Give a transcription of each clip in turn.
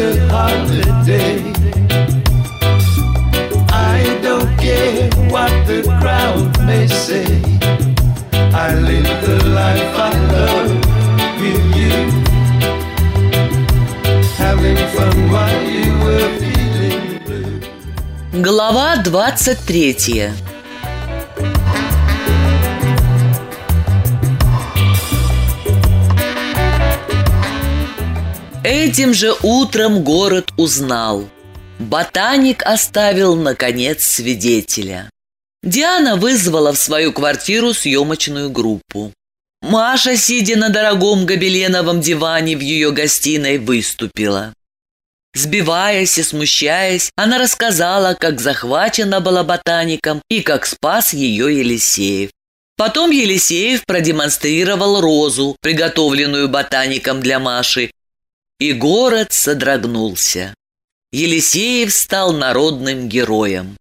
a holiday. I don't care what the crowd may say. I live the life I love with you. Having fun while you were feeling blue. Глава 23 Этим же утром город узнал. Ботаник оставил, наконец, свидетеля. Диана вызвала в свою квартиру съемочную группу. Маша, сидя на дорогом гобеленовом диване в ее гостиной, выступила. Сбиваясь и смущаясь, она рассказала, как захвачена была ботаником и как спас ее Елисеев. Потом Елисеев продемонстрировал розу, приготовленную ботаником для Маши, и город содрогнулся. Елисеев стал народным героем.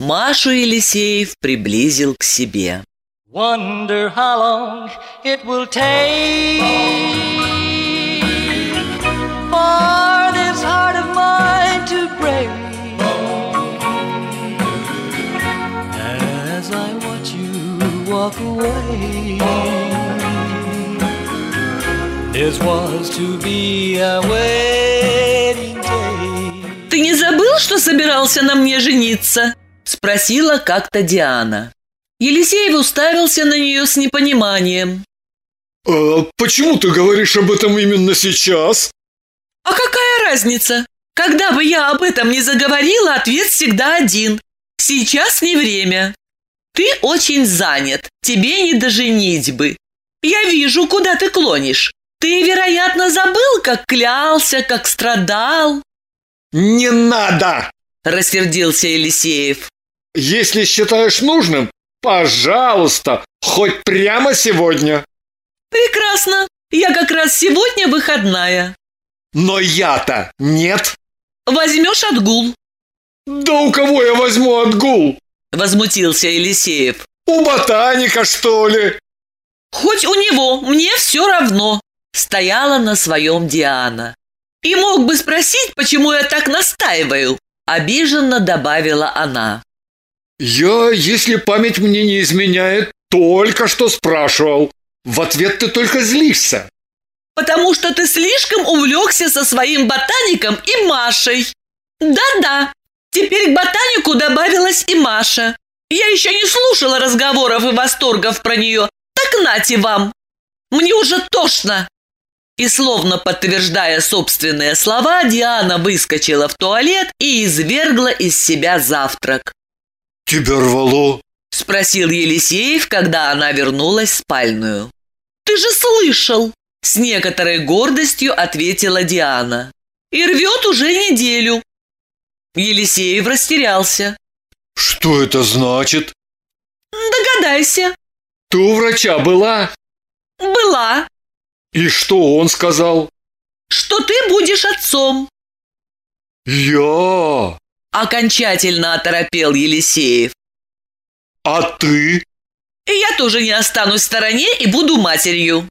Машу Елисеев приблизил к себе. Wonder how long it will take for this heart of mine to break. As I watch you walk away, this was to be a wedding day. «Ты не забыл, что собирался на мне жениться?» – спросила как-то Диана. Елисеев уставился на нее с непониманием. А почему ты говоришь об этом именно сейчас? «А какая разница? Когда бы я об этом не заговорила, ответ всегда один. Сейчас не время. Ты очень занят, тебе не до женитьбы. Я вижу, куда ты клонишь. Ты, вероятно, забыл, как клялся, как страдал». Не надо! Рассердился Елисеев. Если считаешь нужным, пожалуйста, хоть прямо сегодня. «Прекрасно. Я как раз сегодня выходная. Но я-то нет. Возьмешь отгул?» Да у кого я возьму отгул? Возмутился Елисеев. У ботаника, что ли? «Хоть у него, мне все равно», — стояла на своем Диана. «И мог бы спросить, почему я так настаиваю», — обиженно добавила она. Я, если память мне не изменяет, только что спрашивал. В ответ ты только злишься. «Потому что ты слишком увлекся со своим ботаником и Машей». «Да-да, теперь к ботанику добавилась и Маша. Я еще не слушала разговоров и восторгов про нее. Так нате вам! Мне уже тошно!» И словно подтверждая собственные слова, Диана выскочила в туалет и извергла из себя завтрак. Тебя рвало? – спросил Елисеев, когда она вернулась в спальную. «Ты же слышал!» – с некоторой гордостью ответила Диана. «И рвет уже неделю». Елисеев растерялся. Что это значит? «Догадайся». Ты у врача была? «Была». И что он сказал? «Что ты будешь отцом». Я? Окончательно оторопел Елисеев. А ты? И я тоже не останусь в стороне и буду матерью.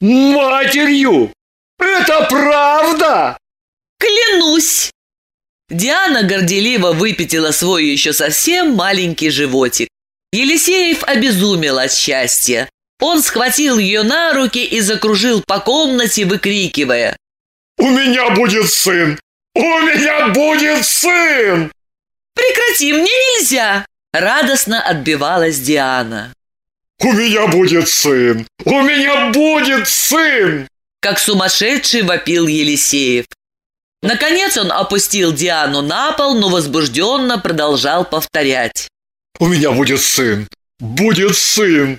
Матерью? Это правда? Клянусь. Диана горделиво выпятила свой еще совсем маленький животик. Елисеев обезумел от счастья. Он схватил ее на руки и закружил по комнате, выкрикивая. У меня будет сын! У меня будет сын! «Прекрати, мне нельзя!» Радостно отбивалась Диана. У меня будет сын! У меня будет сын! Как сумасшедший вопил Елисеев. Наконец он опустил Диану на пол, но возбужденно продолжал повторять. У меня будет сын! Будет сын!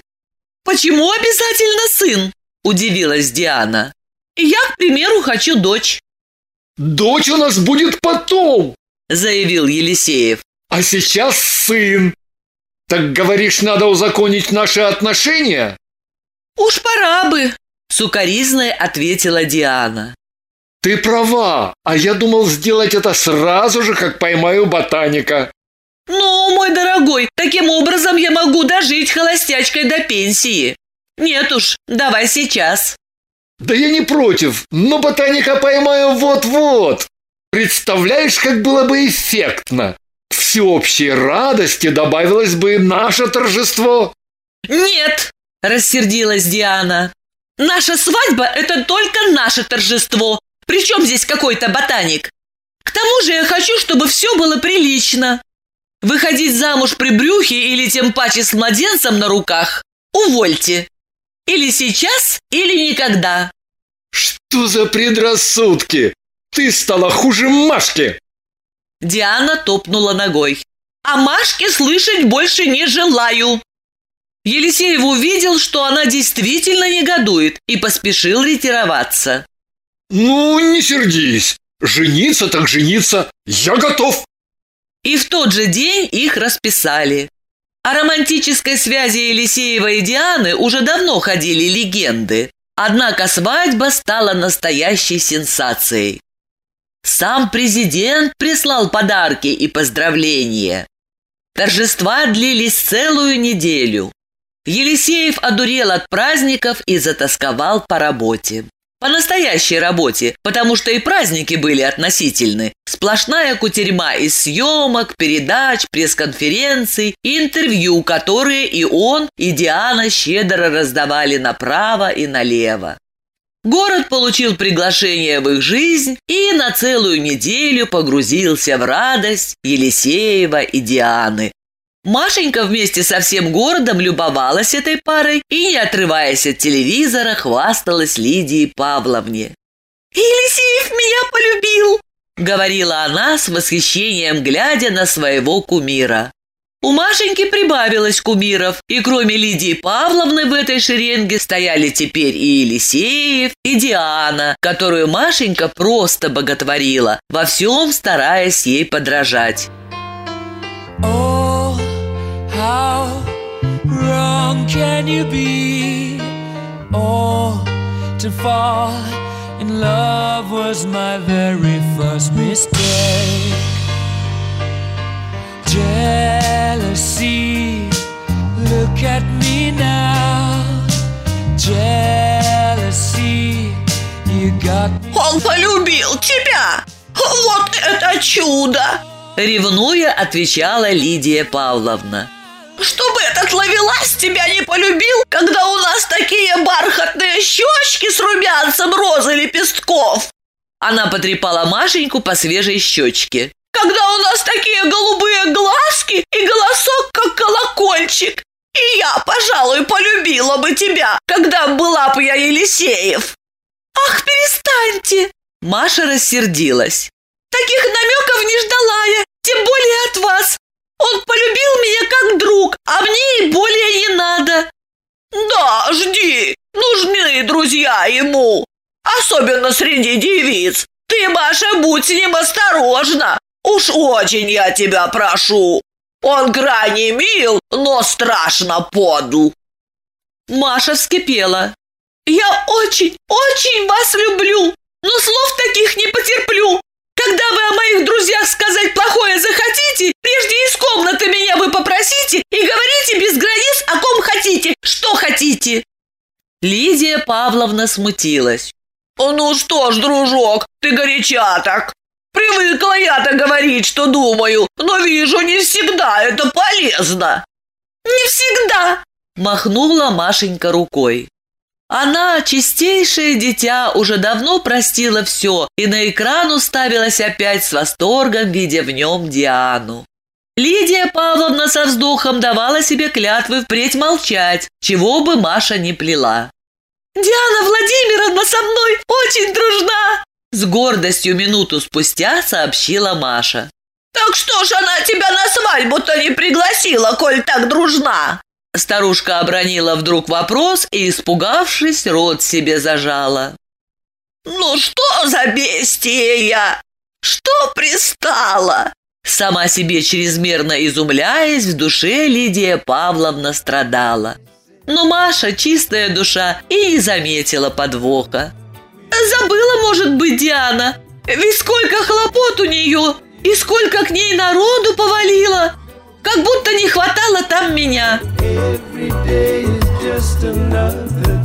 «Почему обязательно сын?» – удивилась Диана. «Я, к примеру, хочу дочь». Дочь у нас будет потом, заявил Елисеев. а сейчас сын. Так говоришь, надо узаконить наши отношения? «Уж пора бы», – сукоризной ответила Диана. Ты права, а я думал сделать это сразу же, как поймаю ботаника. «Ну, мой дорогой, холостячкой до пенсии. Нет уж, давай сейчас». Да я не против, но ботаника поймаю вот-вот. Представляешь, как было бы эффектно? К всеобщей радости добавилось бы и наше торжество. «Нет!» – рассердилась Диана. «Наша свадьба – это только наше торжество. Причем здесь какой-то ботаник? К тому же я хочу, чтобы все было прилично. Выходить замуж при брюхе или тем паче с младенцем на руках – увольте. Или сейчас, или никогда». Что за предрассудки? Ты стала хуже Машки. Диана топнула ногой. «А Машке слышать больше не желаю!» Елисеев увидел, что она действительно негодует, и поспешил ретироваться. Ну, не сердись. Жениться так жениться. Я готов. И в тот же день их расписали. О романтической связи Елисеева и Дианы уже давно ходили легенды. Однако свадьба стала настоящей сенсацией. Сам президент прислал подарки и поздравления. Торжества длились целую неделю. Елисеев одурел от праздников и затасковал по работе. По настоящей работе, потому что и праздники были относительны. Сплошная кутерьма из съемок, передач, пресс-конференций интервью, которые и он, и Диана щедро раздавали направо и налево. Город получил приглашение в их жизнь и на целую неделю погрузился в радость Елисеева и Дианы. Машенька вместе со всем городом любовалась этой парой и, не отрываясь от телевизора, хвасталась Лидии Павловне. «Елисеев меня полюбил!» — говорила она с восхищением, глядя на своего кумира. У Машеньки прибавилось кумиров, и кроме Лидии Павловны в этой шеренге стояли теперь и Елисеев, и Диана, которую Машенька просто боготворила, во всем стараясь ей подражать. Oh, how wrong can you be? Oh, to fall in love was my very first mistake. Jealousy, look at me now. Jealousy, you got me. Он полюбил тебя! Вот это чудо! Ревнуя, отвечала Лидия Павловна. Чтобы этот ловелас тебя не полюбил, когда у нас такие бархатные щечки с румянцем розы лепестков. Она потрепала Машеньку по свежей щечке. Когда у нас такие голубые глазки и голосок, как колокольчик. И я, пожалуй, полюбила бы тебя, когда была бы я Елисеев. Ах, перестаньте! Маша рассердилась. Таких намеков не ждала я, тем более от вас. Он полюбил меня как друг, а мне и более не надо. Да, жди, нужны друзья ему. Особенно среди девиц. Ты, Маша, будь с ним осторожна. Уж очень я тебя прошу. Он крайне мил, но страшно подл. Маша вскипела. Я очень, очень вас люблю, но слов таких не потерплю. Когда вы о моих друзьях сказать плохое захотите, прежде из комнаты меня вы попросите и говорите без границ, о ком хотите, что хотите. Лидия Павловна смутилась. Ну что ж, дружок, ты горяча так. Привыкла я-то говорить, что думаю, но вижу, не всегда это полезно. Не всегда, Махнула Машенька рукой. Она, чистейшее дитя, уже давно простила все и на экран уставилась опять с восторгом, видя в нем Диану. Лидия Павловна со вздохом давала себе клятвы впредь молчать, чего бы Маша не плела. Диана Владимировна со мной очень дружна. С гордостью минуту спустя сообщила Маша. Так что ж она тебя на свадьбу-то не пригласила, коль так дружна? Старушка обронила вдруг вопрос и, испугавшись, рот себе зажала. Ну что за бестия? Что пристала? Сама себе чрезмерно изумляясь, в душе Лидия Павловна страдала. Но Маша, чистая душа, и не заметила подвоха. Забыла, может быть, Диана. Ведь сколько хлопот у нее, и сколько к ней народу повалило. Как будто не хватало там меня. Every day is just another